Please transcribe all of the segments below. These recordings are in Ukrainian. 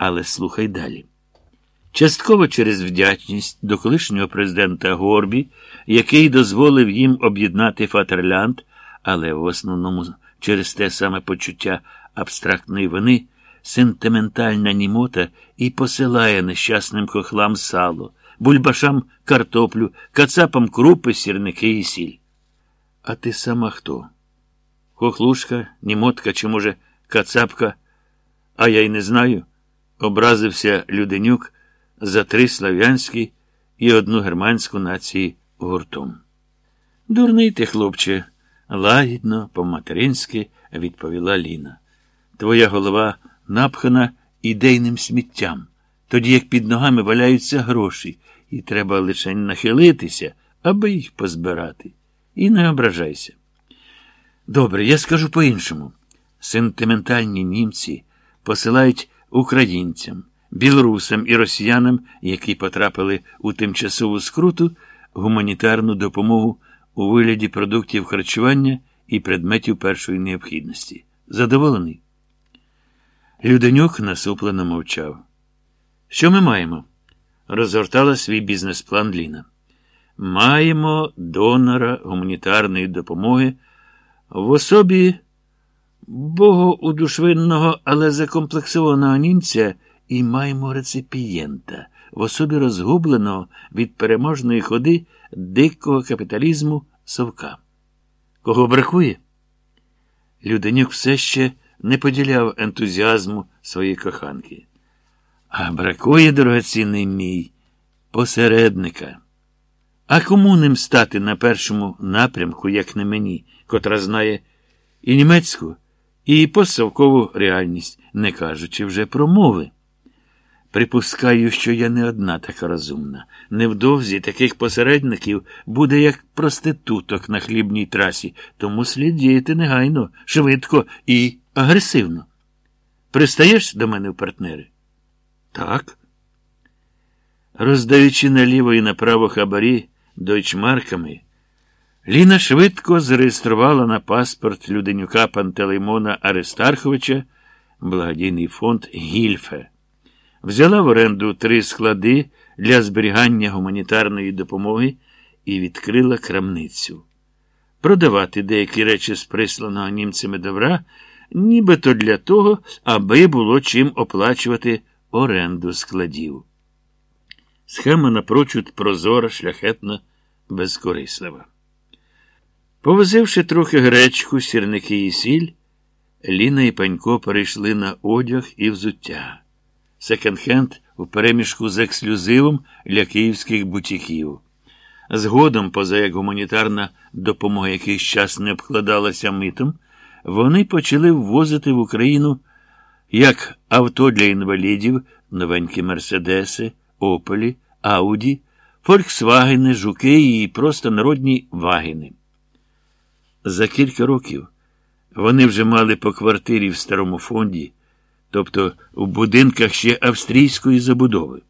Але слухай далі. Частково через вдячність до колишнього президента Горбі, який дозволив їм об'єднати Фатерлянд, але в основному через те саме почуття абстрактної вини, сентиментальна німота і посилає нещасним хохлам сало, бульбашам картоплю, кацапам крупи, сірники і сіль. А ти сама хто? Хохлушка, німотка чи, може, кацапка? А я й не знаю. Образився Люденюк за три слав'янські і одну германську нації гуртом. Дурний ти, хлопче, лагідно, по-материнськи відповіла Ліна. Твоя голова напхана ідейним сміттям, тоді як під ногами валяються гроші, і треба лише нахилитися, аби їх позбирати. І не ображайся. Добре, я скажу по-іншому. Сентиментальні німці посилають українцям, білорусам і росіянам, які потрапили у тимчасову скруту, гуманітарну допомогу у вигляді продуктів харчування і предметів першої необхідності. Задоволений? Люденюк насуплено мовчав. Що ми маємо? розгортала свій бізнес-план Ліна. Маємо донора гуманітарної допомоги в особі богоудушвинного, але закомплексованого німця і маємо реципієнта в особі розгубленого від переможної ходи дикого капіталізму совка. Кого бракує? Люденюк все ще не поділяв ентузіазму своєї коханки. А бракує, дорогоцінний мій, посередника. А кому ним стати на першому напрямку, як не мені, котра знає і німецьку, і постсовкову реальність, не кажучи вже про мови? Припускаю, що я не одна така розумна. Невдовзі таких посередників буде як проституток на хлібній трасі, тому слід діяти негайно, швидко і агресивно. Пристаєш до мене в партнери? Так. Роздаючи наліво і направо хабарі дойчмарками, Ліна швидко зареєструвала на паспорт Люденюка Пантелеймона Аристарховича благодійний фонд Гільфе. Взяла в оренду три склади для зберігання гуманітарної допомоги і відкрила крамницю. Продавати деякі речі з присланого німцями добра, нібито для того, аби було чим оплачувати оренду складів. Схема напрочуд прозора, шляхетна, безкорислива. Повозивши трохи гречку, сірники і сіль, Ліна і Панько перейшли на одяг і взуття. Секонд-хенд у переміжку з ексклюзивом для київських бутіків. Згодом, поза як гуманітарна допомога якийсь час не обкладалася митом, вони почали ввозити в Україну як авто для інвалідів, новенькі Мерседеси, Опелі, Ауді, Фольксвагени, Жуки і просто народні вагени. За кілька років вони вже мали по квартирі в старому фонді, тобто в будинках ще австрійської забудови.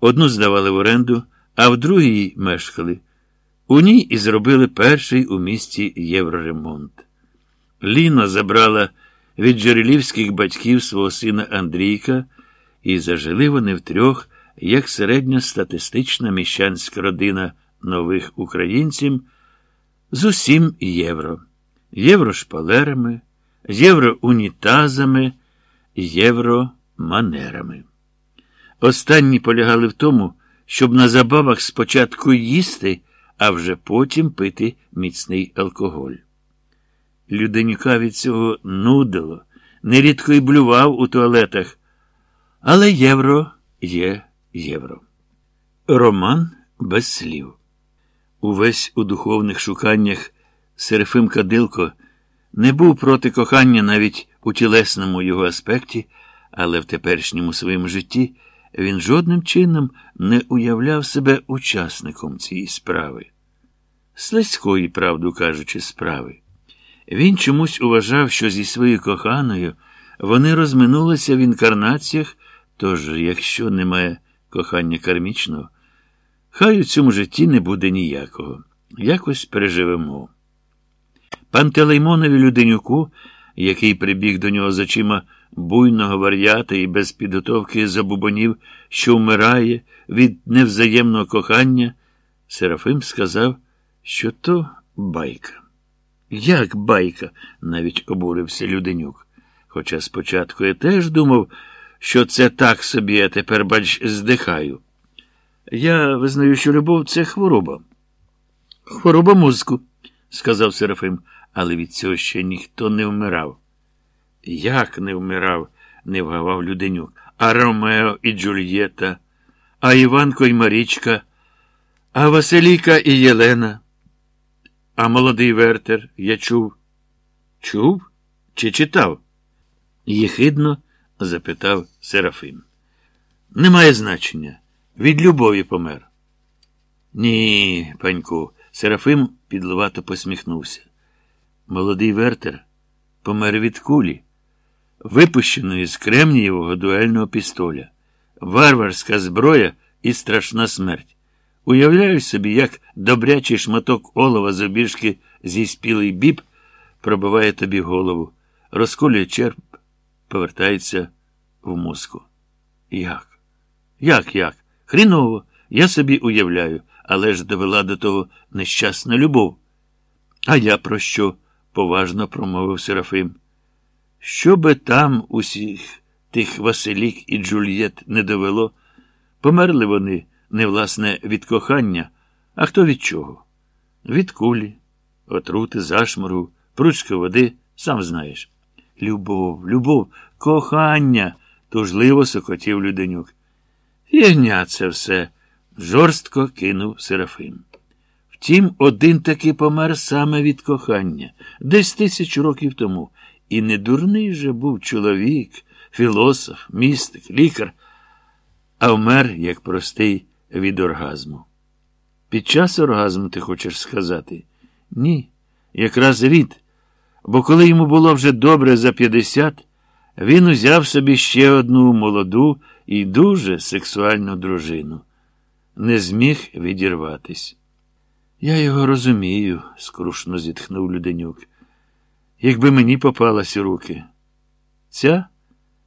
Одну здавали в оренду, а в другій мешкали. У ній і зробили перший у місті євроремонт. Ліна забрала від джерелівських батьків свого сина Андрійка, і зажили вони втрьох, як середньостатистична міщанська родина нових українців з усім євро, єврошпалерами, євроунітазами, євроманерами. Останні полягали в тому, щоб на забавах спочатку їсти, а вже потім пити міцний алкоголь. Люденюка від цього нудило, нерідко й блював у туалетах, але євро є євро. Роман без слів. Увесь у духовних шуканнях Серафим Кадилко не був проти кохання навіть у тілесному його аспекті, але в теперішньому своєму житті він жодним чином не уявляв себе учасником цієї справи. Слизької, правду кажучи, справи. Він чомусь уважав, що зі своєю коханою вони розминулися в інкарнаціях, тож, якщо немає кохання кармічного, хай у цьому житті не буде ніякого. Якось переживемо. Пантелеймонові Люденюку, який прибіг до нього з очима буйного вар'ята і без підготовки забубонів, що вмирає від невзаємного кохання, Серафим сказав, що то байка. Як байка? навіть обурився Люденюк. Хоча спочатку я теж думав, що це так собі, а тепер, бач, здихаю. Я визнаю, що любов це хвороба. Хвороба мозку, сказав Серафим, але від цього ще ніхто не вмирав. Як не вмирав, не вгавав Люденюк. А Ромео і Джульєта, а Іванко і Марічка, а Василіка і Єлена. А молодий Вертер я чув. Чув чи читав? Єхидно запитав Серафим. Немає значення. Від любові помер. Ні, паньку, Серафим підливато посміхнувся. Молодий Вертер помер від кулі, випущеної з Кремнієвого дуельного пістоля, варварська зброя і страшна смерть. Уявляю собі, як добрячий шматок олова з обіжки зі спілий біб пробиває тобі голову, розколює черп, повертається в мозку. Як? Як, як? Хріново, я собі уявляю, але ж довела до того нещасна любов. А я про що? поважно промовив Серафим. Що би там усіх тих Василік і Джульєт не довело, померли вони не власне від кохання, а хто від чого? Від кулі, отрути, зашморгу, пручки води, сам знаєш. Любов, любов, кохання, тужливо сокотів Люденюк. Єгня це все, жорстко кинув Серафим. Втім, один таки помер саме від кохання, десь тисячу років тому. І не дурний же був чоловік, філософ, містик, лікар, а вмер як простий від оргазму. Під час оргазму ти хочеш сказати? Ні, якраз від. Бо коли йому було вже добре за 50, він узяв собі ще одну молоду і дуже сексуальну дружину. Не зміг відірватись. Я його розумію, скрушно зітхнув Люденюк. Якби мені попалась руки. Ця?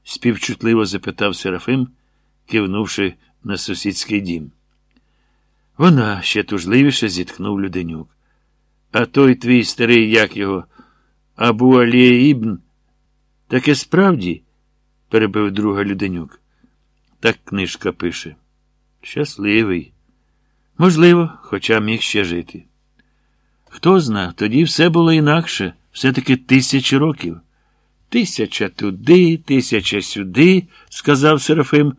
співчутливо запитав Серафим, кивнувши на сусідський дім. Вона ще тужливіше зітхнув Люденюк. А той твій старий, як його, Абу Алія Ібн, таке справді, перебив друга Люденюк. Так книжка пише. Щасливий. Можливо, хоча міг ще жити. Хто зна, тоді все було інакше, все-таки тисячі років. Тисяча туди, тисяча сюди, сказав Серафим.